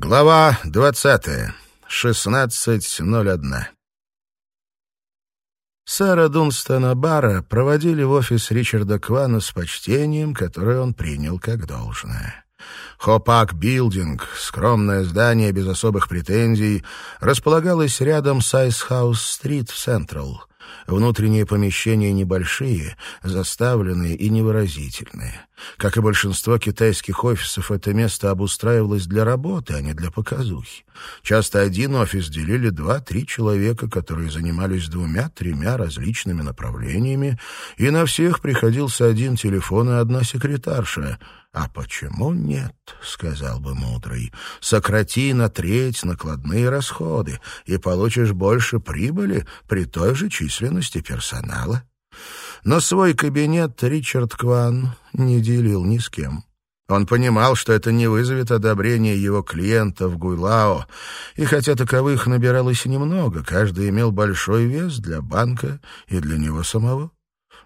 Глава двадцатая. Шестнадцать ноль одна. Сара Дунстона Бара проводили в офис Ричарда Квана с почтением, которое он принял как должное. Хопак Билдинг, скромное здание без особых претензий, располагалось рядом с Айсхаус-стрит в Централ. Внутренние помещения небольшие, заставленные и невыразительные. Как и большинство китайских офисов, это место обустраивалось для работы, а не для показухи. Часто один офис делили два-три человека, которые занимались двумя-тремя различными направлениями, и на всех приходился один телефон и одна секретарша — «А почему нет?» — сказал бы мудрый. «Сократи на треть накладные расходы, и получишь больше прибыли при той же численности персонала». Но свой кабинет Ричард Кван не делил ни с кем. Он понимал, что это не вызовет одобрения его клиентов Гуйлао, и хотя таковых набиралось немного, каждый имел большой вес для банка и для него самого.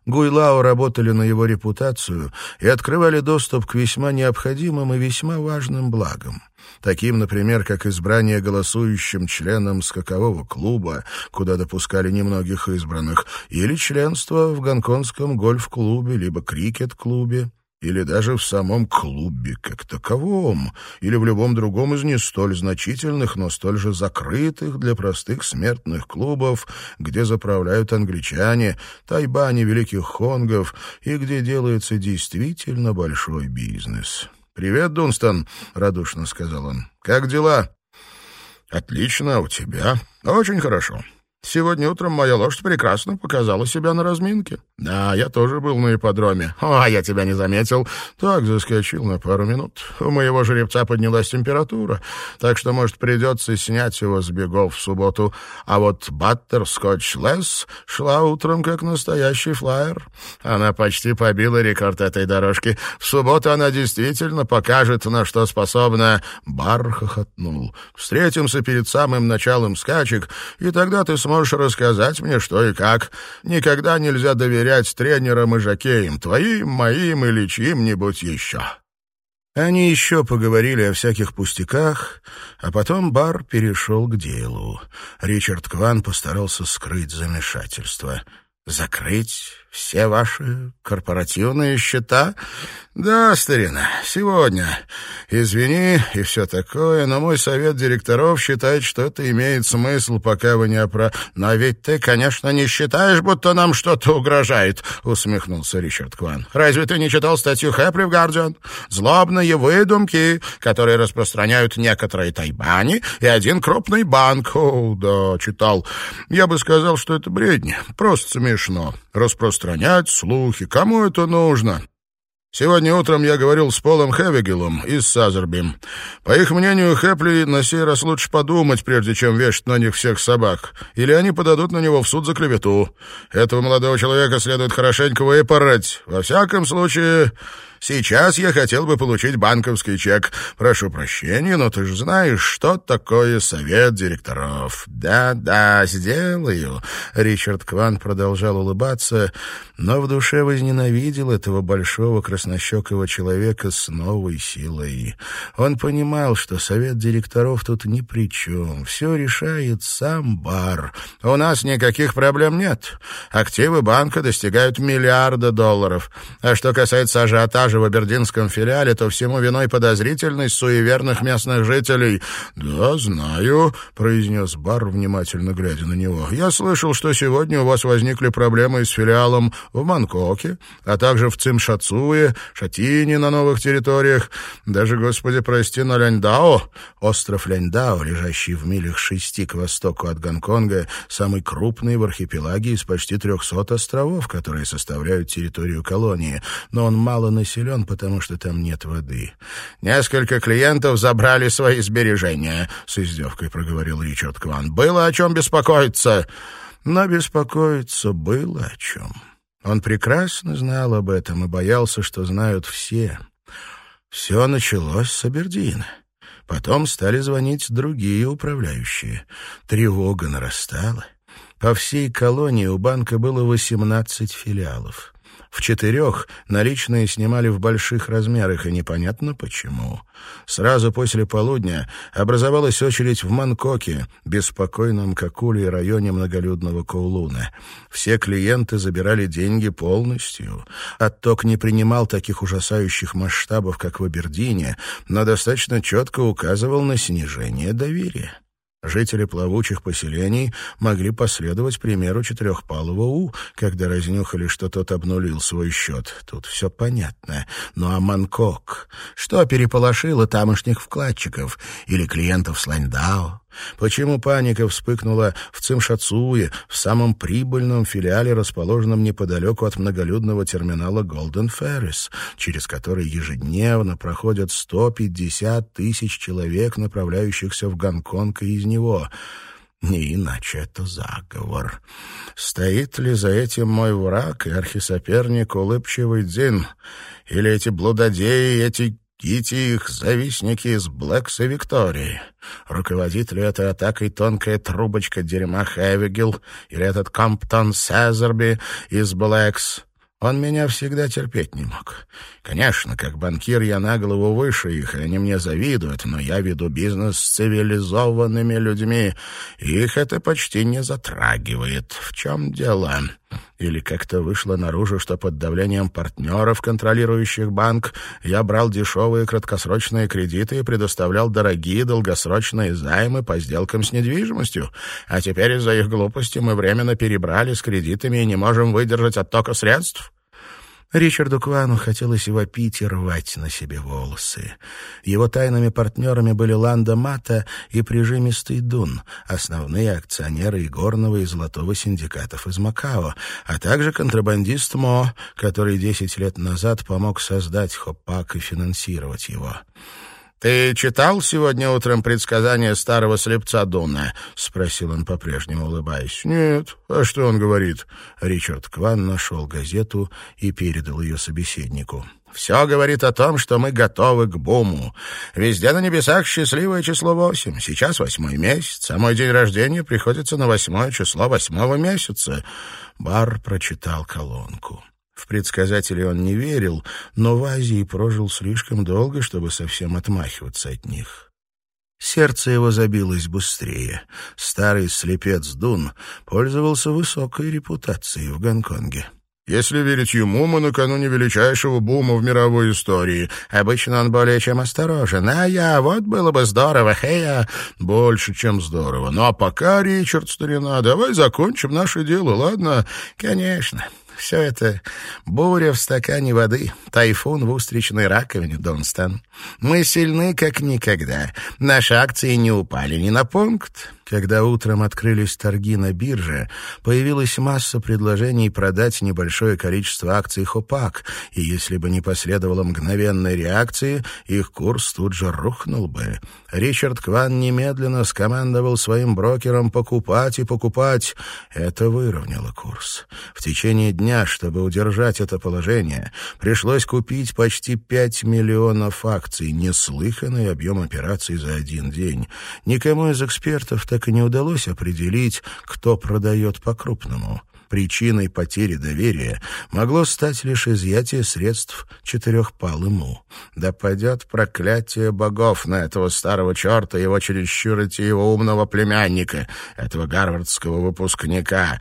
Гуйлао работали на его репутацию и открывали доступ к весьма необходимым и весьма важным благам. Таким, например, как избрание голосующим членом скакового клуба, куда допускали немногих избранных, или членство в гонконгском гольф-клубе либо крикет-клубе или даже в самом клубе как таковом, или в любом другом из не столь значительных, но столь же закрытых для простых смертных клубов, где заправляют англичане, тайбани великих хонгов и где делается действительно большой бизнес. «Привет, Дунстон», — радушно сказал он. «Как дела?» «Отлично, у тебя?» «Очень хорошо. Сегодня утром моя лошадь прекрасно показала себя на разминке. Да, я тоже был на ипподроме. О, а я тебя не заметил. Так, заскочил на пару минут. У моего жеребца поднялась температура, так что, может, придется снять его с бегов в субботу. А вот Баттер Скотч Лесс шла утром как настоящий флайер. Она почти побила рекорд этой дорожки. В субботу она действительно покажет, на что способна. Бар хохотнул. Встретимся перед самым началом скачек, и тогда ты сможешь сможешь рассказать мне, что и как. Никогда нельзя доверять тренерам и жокеям, твоим, моим или чьим-нибудь еще». Они еще поговорили о всяких пустяках, а потом бар перешел к делу. Ричард Кван постарался скрыть замешательство. «Закрыть все ваши корпоративные счета?» «Да, старина, сегодня. Извини и все такое, но мой совет директоров считает, что это имеет смысл, пока вы не опра... Но ведь ты, конечно, не считаешь, будто нам что-то угрожает», — усмехнулся Ричард Кван. «Разве ты не читал статью Хэпли в «Гардиан»? Злобные выдумки, которые распространяют некоторые тайбани и один крупный банк. О, да, читал. Я бы сказал, что это бредни. Просто смешно. Распространять слухи. Кому это нужно?» Сегодня утром я говорил с Полом Хевигелом из Сазерби. По их мнению, Хэпли на сей раз лучше подумать, прежде чем вешать на них всех собак. Или они подадут на него в суд за клевету. Этого молодого человека следует хорошенько выпороть. Во всяком случае... Сейчас я хотел бы получить банковский чек. Прошу прощения, но ты же знаешь, что такое совет директоров. Да-да, сделаю. Ричард Кван продолжал улыбаться, но в душе возненавидел этого большого краснощекого человека с новой силой. Он понимал, что совет директоров тут ни при чем. Все решает сам бар. У нас никаких проблем нет. Активы банка достигают миллиарда долларов. А что касается ажиотажа продажи в абердинском филиале, то всему виной подозрительность суеверных местных жителей. «Да, знаю», — произнес Бар, внимательно глядя на него. «Я слышал, что сегодня у вас возникли проблемы с филиалом в Бангкоке, а также в Цимшацуе, Шатине на новых территориях, даже, господи, прости, на Ляньдао». Остров Ляньдао, лежащий в милях шести к востоку от Гонконга, самый крупный в архипелаге из почти трехсот островов, которые составляют территорию колонии, но он мало населен силен, потому что там нет воды. Несколько клиентов забрали свои сбережения, — с издевкой проговорил Ричард Кван. Было о чем беспокоиться. Но беспокоиться было о чем. Он прекрасно знал об этом и боялся, что знают все. Все началось с Абердина. Потом стали звонить другие управляющие. Тревога нарастала. По всей колонии у банка было 18 филиалов. В четырех наличные снимали в больших размерах, и непонятно почему. Сразу после полудня образовалась очередь в Манкоке, беспокойном как улей районе многолюдного Коулуна. Все клиенты забирали деньги полностью. Отток не принимал таких ужасающих масштабов, как в Абердине, но достаточно четко указывал на снижение доверия. Жители плавучих поселений могли последовать примеру четырехпалого У, когда разнюхали, что тот обнулил свой счет. Тут все понятно. Ну а Манкок? Что переполошило тамошних вкладчиков или клиентов с Ланьдао? Почему паника вспыхнула в Цимшацуе, в самом прибыльном филиале, расположенном неподалеку от многолюдного терминала Golden Ferris, через который ежедневно проходят 150 тысяч человек, направляющихся в Гонконг и из него? Не иначе это заговор. Стоит ли за этим мой враг и архисоперник улыбчивый Дзин? Или эти блудодеи, эти Кити их завистники из Блэкса Виктории. Руководит ли этой атакой тонкая трубочка дерьма Хэвигел или этот Камптон Сезерби из Блэкс? Он меня всегда терпеть не мог. Конечно, как банкир я на голову выше их, и они мне завидуют, но я веду бизнес с цивилизованными людьми, и их это почти не затрагивает. В чем дело? Или как-то вышло наружу, что под давлением партнеров, контролирующих банк, я брал дешевые краткосрочные кредиты и предоставлял дорогие долгосрочные займы по сделкам с недвижимостью. А теперь из-за их глупости мы временно перебрали с кредитами и не можем выдержать оттока средств? Ричарду Квану хотелось вопить и рвать на себе волосы. Его тайными партнерами были Ланда Мата и прижимистый Дун, основные акционеры игорного и золотого синдикатов из Макао, а также контрабандист Мо, который десять лет назад помог создать Хопак и финансировать его. «Ты читал сегодня утром предсказание старого слепца Дуна?» — спросил он, по-прежнему улыбаясь. «Нет. А что он говорит?» Ричард Кван нашел газету и передал ее собеседнику. «Все говорит о том, что мы готовы к буму. Везде на небесах счастливое число восемь. Сейчас восьмой месяц, а мой день рождения приходится на восьмое число восьмого месяца». Бар прочитал колонку. В предсказателей он не верил, но в Азии прожил слишком долго, чтобы совсем отмахиваться от них. Сердце его забилось быстрее. Старый слепец Дун пользовался высокой репутацией в Гонконге. Если верить ему, мы накануне величайшего бума в мировой истории. Обычно он более чем осторожен. А я, вот было бы здорово, хея. Больше, чем здорово. Ну а пока, Ричард, старина, давай закончим наше дело, ладно? Конечно. Все это буря в стакане воды, тайфун в устричной раковине, Донстон. Мы сильны, как никогда. Наши акции не упали ни на пункт. Когда утром открылись торги на бирже, появилась масса предложений продать небольшое количество акций Хопак, и если бы не последовало мгновенной реакции, их курс тут же рухнул бы. Ричард Кван немедленно скомандовал своим брокерам покупать и покупать. Это выровняло курс. В течение дня, чтобы удержать это положение, пришлось купить почти 5 миллионов акций, неслыханный объем операций за один день. Никому из экспертов так так и не удалось определить, кто продает по-крупному. Причиной потери доверия могло стать лишь изъятие средств четырехпалому. Да падет проклятие богов на этого старого черта, его чересчур его умного племянника, этого гарвардского выпускника.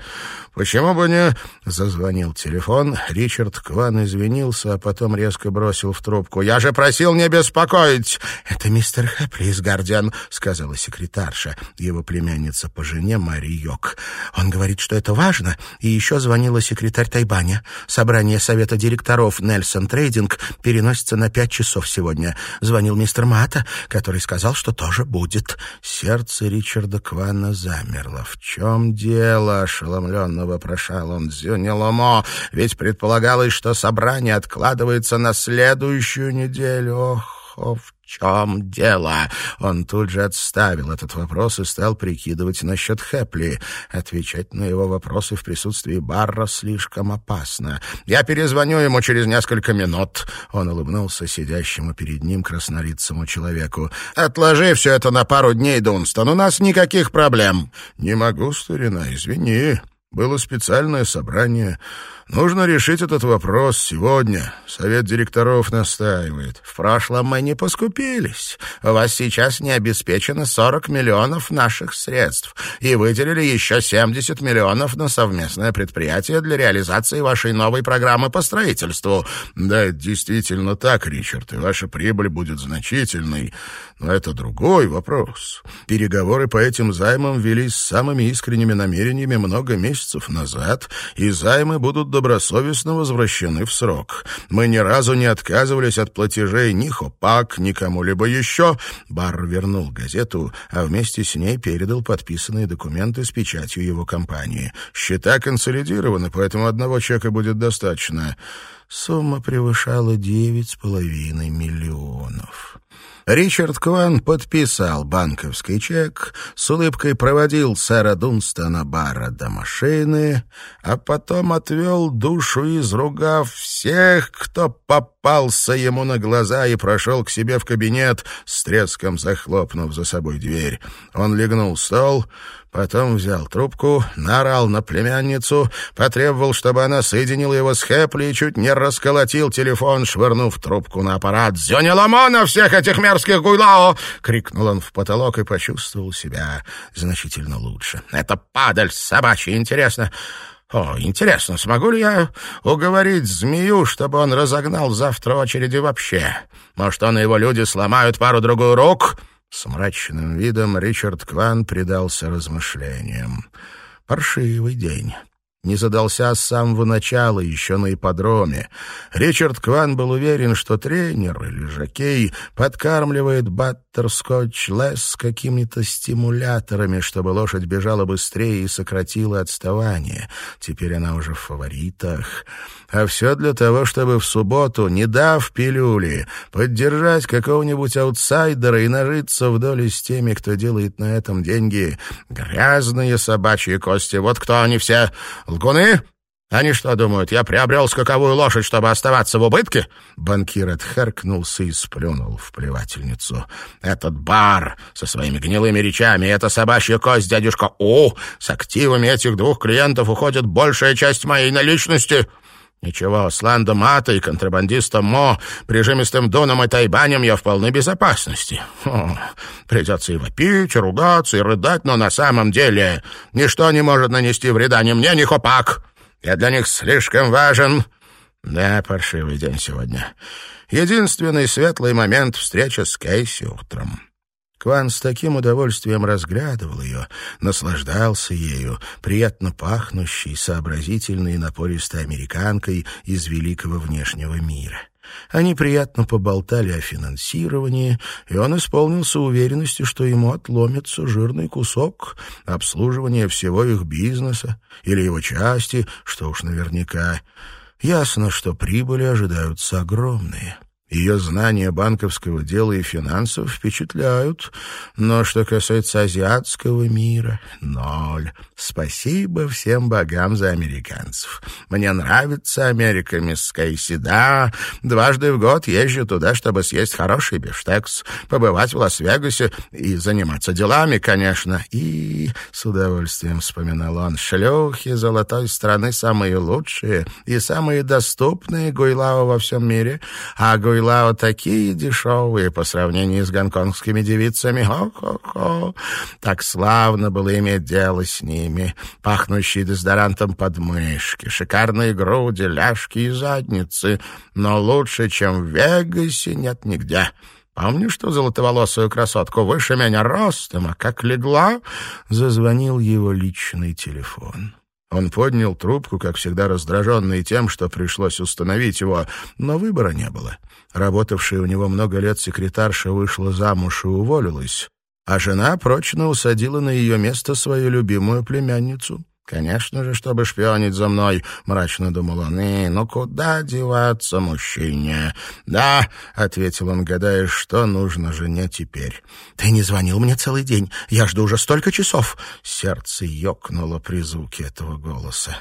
Почему бы не... Зазвонил телефон. Ричард Кван извинился, а потом резко бросил в трубку. «Я же просил не беспокоить!» «Это мистер Хэпли из «Гардиан», — сказала секретарша, его племянница по жене Мари Йок. «Он говорит, что это важно, и еще звонила секретарь Тайбаня. Собрание совета директоров Нельсон Трейдинг переносится на пять часов сегодня. Звонил мистер Мата, который сказал, что тоже будет». Сердце Ричарда Квана замерло. «В чем дело?» — ошеломленно — вопрошал он Дзюниломо, ведь предполагалось, что собрание откладывается на следующую неделю. Ох, в чем дело?» Он тут же отставил этот вопрос и стал прикидывать насчет Хэпли. Отвечать на его вопросы в присутствии Барра слишком опасно. «Я перезвоню ему через несколько минут», — он улыбнулся сидящему перед ним краснолицому человеку. «Отложи все это на пару дней, Дунстон, у нас никаких проблем». «Не могу, старина, извини», было специальное собрание. Нужно решить этот вопрос сегодня. Совет директоров настаивает. В прошлом мы не поскупились. У вас сейчас не обеспечено 40 миллионов наших средств. И выделили еще 70 миллионов на совместное предприятие для реализации вашей новой программы по строительству. Да, это действительно так, Ричард, и ваша прибыль будет значительной. Но это другой вопрос. Переговоры по этим займам велись с самыми искренними намерениями много месяцев назад, и займы будут добросовестно возвращены в срок. Мы ни разу не отказывались от платежей ни Хопак, ни кому-либо еще. Бар вернул газету, а вместе с ней передал подписанные документы с печатью его компании. Счета консолидированы, поэтому одного чека будет достаточно. Сумма превышала девять с половиной миллионов. Ричард Кван подписал банковский чек, с улыбкой проводил сэра Дунстона Барра до машины, а потом отвел душу, изругав всех, кто попался ему на глаза и прошел к себе в кабинет, с треском захлопнув за собой дверь. Он легнул стол, Потом взял трубку, наорал на племянницу, потребовал, чтобы она соединила его с Хэпли и чуть не расколотил телефон, швырнув трубку на аппарат. «Зюни ломана всех этих мерзких гуйлао!» — крикнул он в потолок и почувствовал себя значительно лучше. «Это падаль собачья, интересно!» О, интересно, смогу ли я уговорить змею, чтобы он разогнал завтра очереди вообще? Может, он и его люди сломают пару-другую рук?» С мрачным видом Ричард Кван предался размышлениям. Паршивый день не задался с самого начала, еще на ипподроме. Ричард Кван был уверен, что тренер или жокей подкармливает баттерскотч лес какими-то стимуляторами, чтобы лошадь бежала быстрее и сократила отставание. Теперь она уже в фаворитах. А все для того, чтобы в субботу, не дав пилюли, поддержать какого-нибудь аутсайдера и нажиться в доле с теми, кто делает на этом деньги. Грязные собачьи кости, вот кто они все Лгуны? Они что думают, я приобрел скаковую лошадь, чтобы оставаться в убытке?» Банкир отхаркнулся и сплюнул в плевательницу. «Этот бар со своими гнилыми речами, это собачья кость, дядюшка О, с активами этих двух клиентов уходит большая часть моей наличности». Ничего, с Ландом и контрабандистом Мо, прижимистым Доном и Тайбанем я в полной безопасности. Фу, придется и вопить, и ругаться, и рыдать, но на самом деле ничто не может нанести вреда ни мне, ни Хопак. Я для них слишком важен. Да, паршивый день сегодня. Единственный светлый момент — встреча с Кейси утром. Кван с таким удовольствием разглядывал ее, наслаждался ею, приятно пахнущей, сообразительной и напористой американкой из великого внешнего мира. Они приятно поболтали о финансировании, и он исполнился уверенностью, что ему отломится жирный кусок обслуживания всего их бизнеса или его части, что уж наверняка. Ясно, что прибыли ожидаются огромные. Ее знания банковского дела и финансов впечатляют, но что касается азиатского мира — ноль. Спасибо всем богам за американцев. Мне нравится Америка, мисс Кейси, да. Дважды в год езжу туда, чтобы съесть хороший бифштекс, побывать в Лас-Вегасе и заниматься делами, конечно. И, с удовольствием вспоминал он, шлюхи золотой страны самые лучшие и самые доступные Гуйлао во всем мире, а Гуйлао Лао такие дешевые по сравнению с гонконгскими девицами. Хо-хо-хо. Так славно было иметь дело с ними. Пахнущие дезодорантом подмышки, шикарные груди, ляжки и задницы. Но лучше, чем в Вегасе, нет нигде. Помнишь что золотоволосую красотку выше меня ростом, а как легла?» Зазвонил его личный телефон. Он поднял трубку, как всегда раздраженный тем, что пришлось установить его, но выбора не было. Работавшая у него много лет секретарша вышла замуж и уволилась, а жена прочно усадила на ее место свою любимую племянницу. «Конечно же, чтобы шпионить за мной», — мрачно думал он. «И, ну куда деваться мужчине?» «Да», — ответил он, гадая, что нужно жене теперь. «Ты не звонил мне целый день. Я жду уже столько часов». Сердце ёкнуло при звуке этого голоса.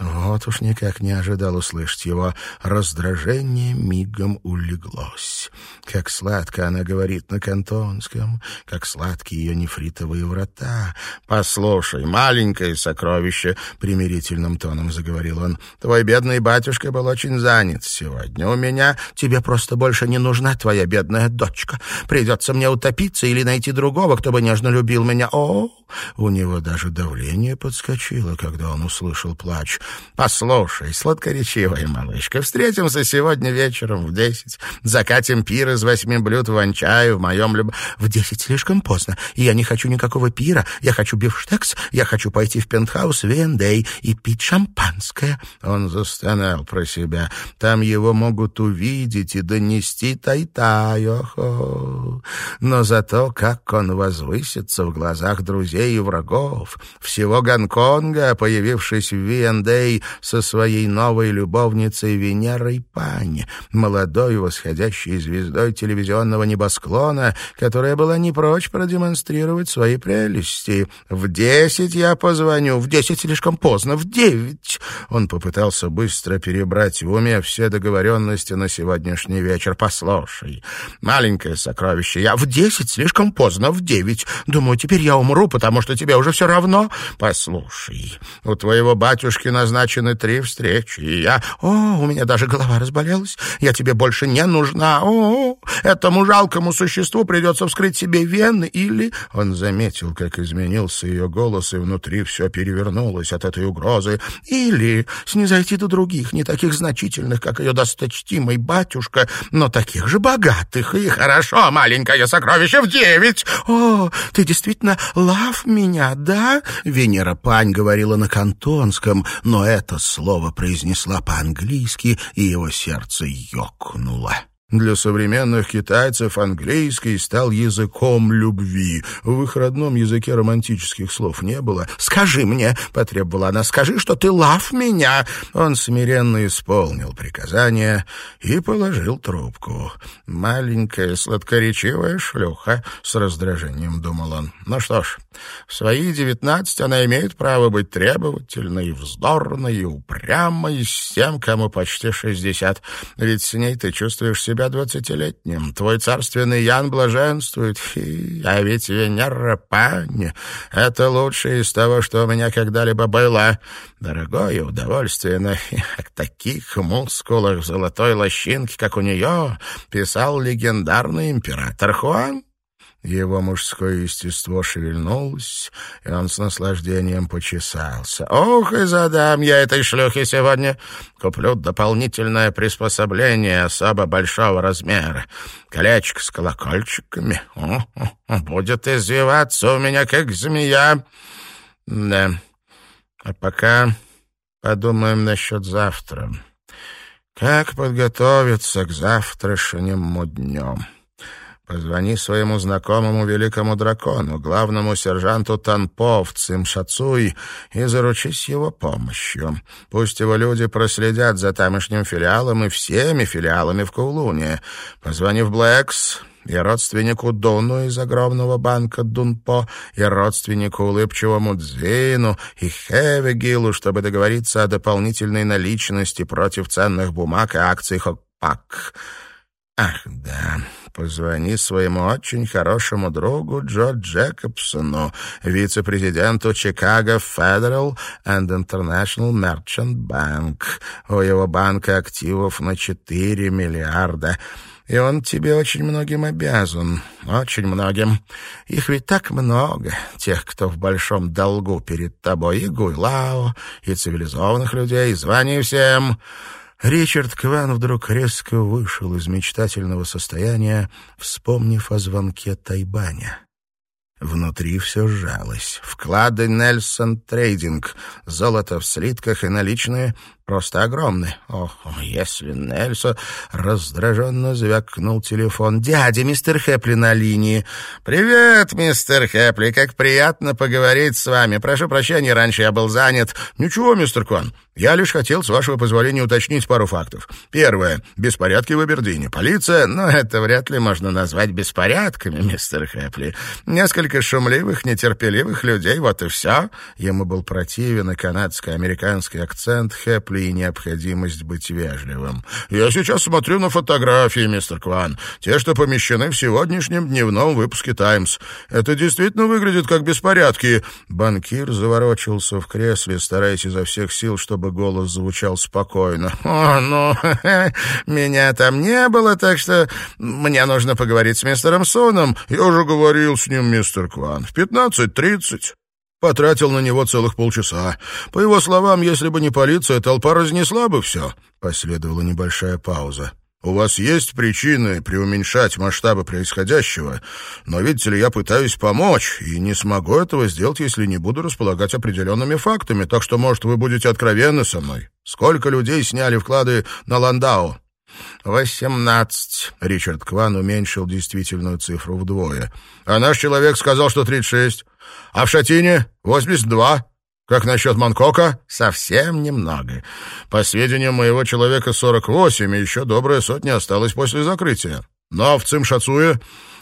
Вот уж никак не ожидал услышать его. Раздражение мигом улеглось. Как сладко она говорит на кантонском, как сладкие ее нефритовые врата. «Послушай, маленькое сокровище, сокровище», — примирительным тоном заговорил он. «Твой бедный батюшка был очень занят сегодня. У меня тебе просто больше не нужна твоя бедная дочка. Придется мне утопиться или найти другого, кто бы нежно любил меня. О, у него даже давление подскочило, когда он услышал плач. «Послушай, сладкоречивая малышка, встретимся сегодня вечером в десять. Закатим пир из восьми блюд в чаю в моем люб...» «В десять слишком поздно, и я не хочу никакого пира. Я хочу бифштекс, я хочу пойти в пентхаус Вендей и пить шампанское». Он застонал про себя. «Там его могут увидеть и донести тай-тай, охо». Но зато как он возвысится в глазах друзей, и врагов, всего Гонконга, появившись в V&A со своей новой любовницей Венерой Пань, молодой восходящей звездой телевизионного небосклона, которая была не прочь продемонстрировать свои прелести. «В десять я позвоню, в десять слишком поздно, в девять!» Он попытался быстро перебрать в уме все договоренности на сегодняшний вечер. «Послушай, маленькое сокровище, я в десять слишком поздно, в девять. Думаю, теперь я умру, потому что тебе уже все равно. Послушай, у твоего батюшки назначены три встречи, и я... О, у меня даже голова разболелась. Я тебе больше не нужна. О, этому жалкому существу придется вскрыть себе вены или... Он заметил, как изменился ее голос, и внутри все перевернулось от этой угрозы. Или снизойти до других, не таких значительных, как ее досточтимый батюшка, но таких же богатых. И хорошо, маленькое сокровище в девять. О, ты действительно лав «Прав меня, да?» Венера Пань говорила на кантонском, но это слово произнесла по-английски, и его сердце ёкнуло. Для современных китайцев английский стал языком любви. В их родном языке романтических слов не было. «Скажи мне», — потребовала она, — «скажи, что ты лав меня». Он смиренно исполнил приказание и положил трубку. «Маленькая сладкоречивая шлюха», — с раздражением думал он. «Ну что ж, в свои девятнадцать она имеет право быть требовательной, вздорной и упрямой с тем, кому почти шестьдесят. Ведь с ней ты чувствуешь себя себя двадцатилетним. Твой царственный Ян блаженствует, Фи, а ведь Венера Пань — это лучшее из того, что у меня когда-либо было. Дорогое удовольствие на таких мускулах золотой лощинки, как у нее, писал легендарный император Хуан. Его мужское естество шевельнулось, и он с наслаждением почесался. «Ох, и задам я этой шлюхе сегодня! Куплю дополнительное приспособление особо большого размера. Колечко с колокольчиками. О, будет извиваться у меня, как змея. Да, а пока подумаем насчет завтра. Как подготовиться к завтрашнему дню?» Позвони своему знакомому великому дракону, главному сержанту Танпо в Цимшацуй, и заручись его помощью. Пусть его люди проследят за тамошним филиалом и всеми филиалами в Кулуне. Позвони в Блэкс, и родственнику Дону из огромного банка Дунпо, и родственнику улыбчивому Дзину, и Хевегилу, чтобы договориться о дополнительной наличности против ценных бумаг и акций Хокпак. Ах, да, позвони своему очень хорошему другу Джо Джекобсону, вице-президенту Chicago Federal and International Merchant Bank. У его банка активов на 4 миллиарда. И он тебе очень многим обязан, очень многим. Их ведь так много, тех, кто в большом долгу перед тобой, и Гуйлао, и цивилизованных людей, звони всем. Ричард Кван вдруг резко вышел из мечтательного состояния, вспомнив о звонке Тайбаня. Внутри все сжалось. Вклады Нельсон Трейдинг, золото в слитках и наличные просто огромны. Ох, если Нельсон раздраженно звякнул телефон. «Дядя, мистер Хэпли на линии». «Привет, мистер Хэпли, как приятно поговорить с вами. Прошу прощения, раньше я был занят». «Ничего, мистер Кван, я лишь хотел, с вашего позволения, уточнить пару фактов. Первое. Беспорядки в Абердине. Полиция... Ну, это вряд ли можно назвать беспорядками, мистер Хэпли. Несколько шумливых, нетерпеливых людей, вот и все». Ему был противен и канадско-американский акцент Хэпли и необходимость быть вежливым. «Я сейчас смотрю на фотографии, мистер Кван. Те, что помещены в сегодняшнем дневном выпуске «Таймс». Это действительно выглядит как беспорядки». Банкир заворочился в кресле, стараясь изо всех сил, чтобы голос звучал спокойно. «О, ну, меня там не было, так что мне нужно поговорить с мистером Соном». «Я уже говорил с ним, мистер Кван. В пятнадцать тридцать». Потратил на него целых полчаса. По его словам, если бы не полиция, толпа разнесла бы все. Последовала небольшая пауза. У вас есть причины преуменьшать масштабы происходящего, но, видите ли, я пытаюсь помочь, и не смогу этого сделать, если не буду располагать определенными фактами, так что, может, вы будете откровенны со мной. Сколько людей сняли вклады на Ландау?» «Восемнадцать». Ричард Кван уменьшил действительную цифру вдвое. «А наш человек сказал, что тридцать шесть. А в Шатине восемьдесят два. Как насчет Манкока? Совсем немного. По сведениям моего человека, сорок восемь, и еще добрая сотня осталась после закрытия. Но в Цимшацуе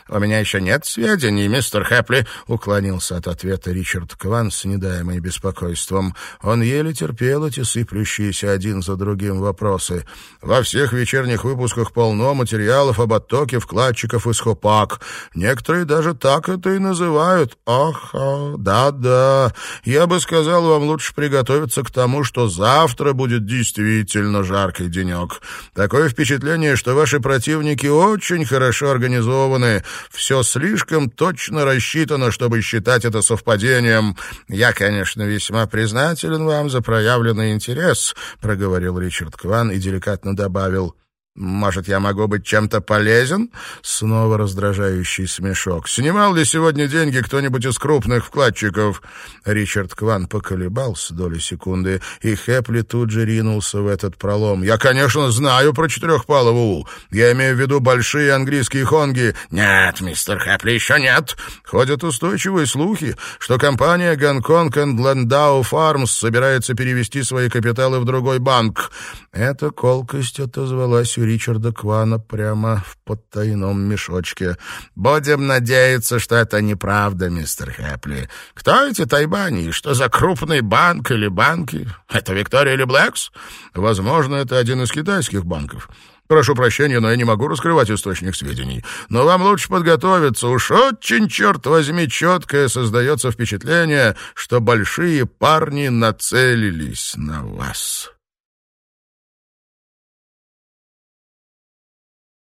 «У меня еще нет сведений, мистер Хэпли», — уклонился от ответа Ричард Кван с недаемой беспокойством. Он еле терпел эти сыплющиеся один за другим вопросы. «Во всех вечерних выпусках полно материалов об оттоке вкладчиков из Хопак. Некоторые даже так это и называют. Ах, да-да. Я бы сказал, вам лучше приготовиться к тому, что завтра будет действительно жаркий денек. Такое впечатление, что ваши противники очень хорошо организованы, все слишком точно рассчитано, чтобы считать это совпадением. Я, конечно, весьма признателен вам за проявленный интерес, проговорил Ричард Кван и деликатно добавил: «Может, я могу быть чем-то полезен?» Снова раздражающий смешок. «Снимал ли сегодня деньги кто-нибудь из крупных вкладчиков?» Ричард Кван поколебался доли секунды, и Хэпли тут же ринулся в этот пролом. «Я, конечно, знаю про четырехпалову. Я имею в виду большие английские хонги». «Нет, мистер Хэпли, еще нет. Ходят устойчивые слухи, что компания «Гонконг энд Ландау Фармс» собирается перевести свои капиталы в другой банк». Эта колкость отозвалась Ричарда Квана прямо в подтайном мешочке. «Будем надеяться, что это неправда, мистер Хэпли. Кто эти тайбани? Что за крупный банк или банки? Это Виктория или Блэкс? Возможно, это один из китайских банков». Прошу прощения, но я не могу раскрывать источник сведений. Но вам лучше подготовиться. Уж очень, черт возьми, четкое создается впечатление, что большие парни нацелились на вас».